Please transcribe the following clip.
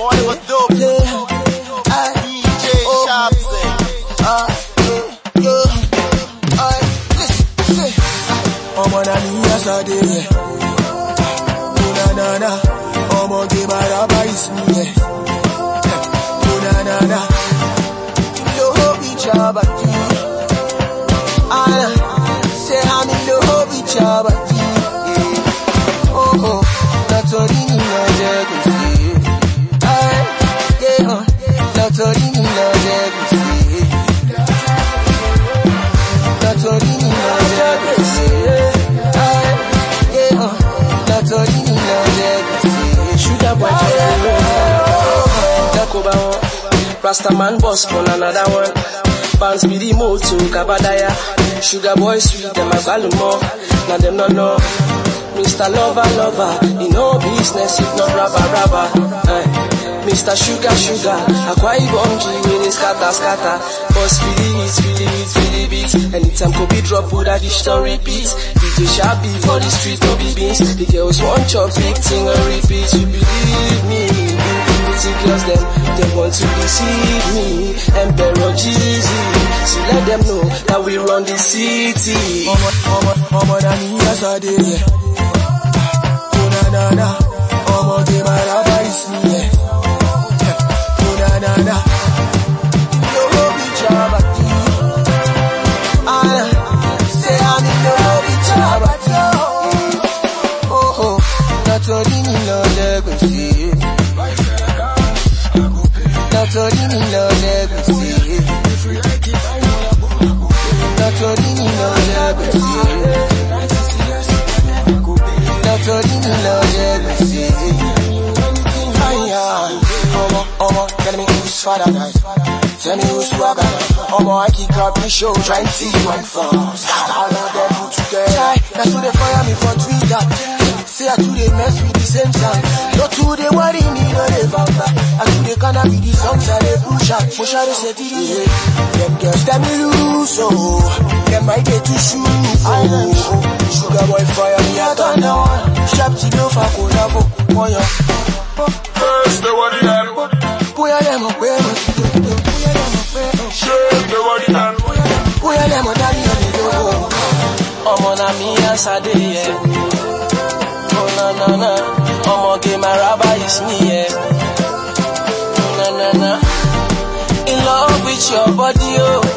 Boy, was dope. Yeah. I, DJ Oh. Shabzy. uh, yeah, yeah. I, listen, say, ọmọ na mi yesterday, yeah. Oh, na, na, na. ọmọ gé is me, yeah. Oh, na, na, na. Lo hobi chabati. Ana, say. Yeah. Oh, oh, jẹ Rastaman boss on another one. Bounce be the moto, Kabadaya. Sugar boy sweet, them a more. Now them no know. Mr. Lover, lover, in no business if not rubber, rubber. Eh. Mr. Sugar, sugar, Aqua Ibongi with his scatter, scatter. Boss feel it, feel it, feel it beat. Anytime Kobe drop, put that the story beat. DJ Shabby for the street, no be beans. The girls want chop, big thing and repeat. You believe me, pretty girls them, they want to deceive me. And Emperor Jeezy, so let them know that we run the city. ọmọ ọmọ ọmọ na yẹ. Oh na na na, nítorí mi lọ gbèsè. Nítorí mi lọ. Nítorí mi lọ ọmọ ọmọ tell me who's father. Tell me who's I kick up the show try to see first. All of them put together. That's who they kinda with the songs I they push out. Push out, say DJ. Them girls tell me loose, oh. Them might get to shoot, oh. Sugar boy fire me, I turn down. Sharp to do for collabo, one yo. First the and Bóyá lẹ́mọ̀ pé mo ti dòdò, bóyá lẹ́mọ̀ pé mo ṣe. shake the body and Bóyá lẹ́mọ̀ dárí ọ̀lẹ́ lówó. ọmọ na mi asade yẹ. Oh na na na, ọmọge maraba is me yẹ. Oh with your body. Oh